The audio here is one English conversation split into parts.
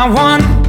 I'm not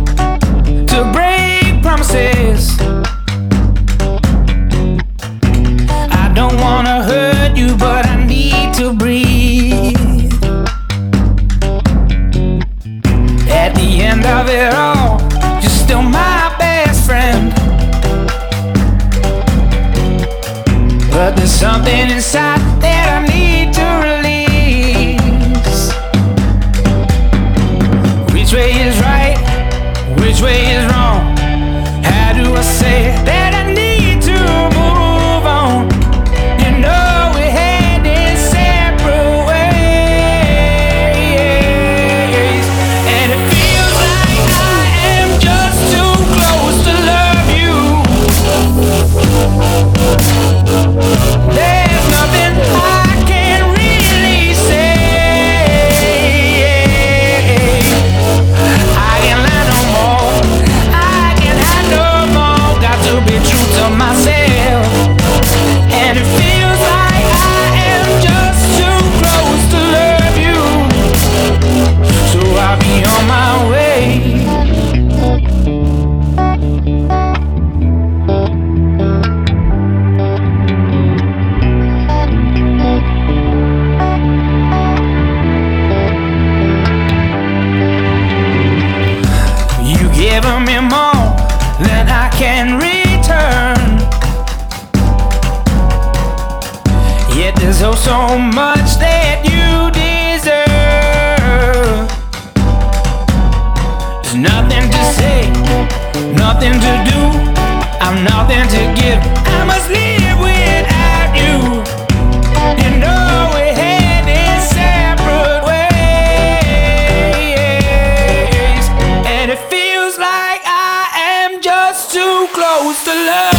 given me more than I can return. Yet there's oh so much that you deserve. There's nothing to say, nothing to do. I'm nothing to give. I must live without you. You know we had this separate ways, and it feels like I am just too close to love.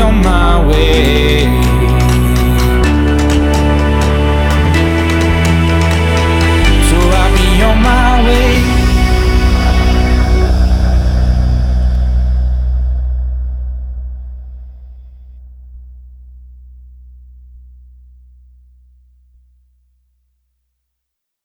on my way.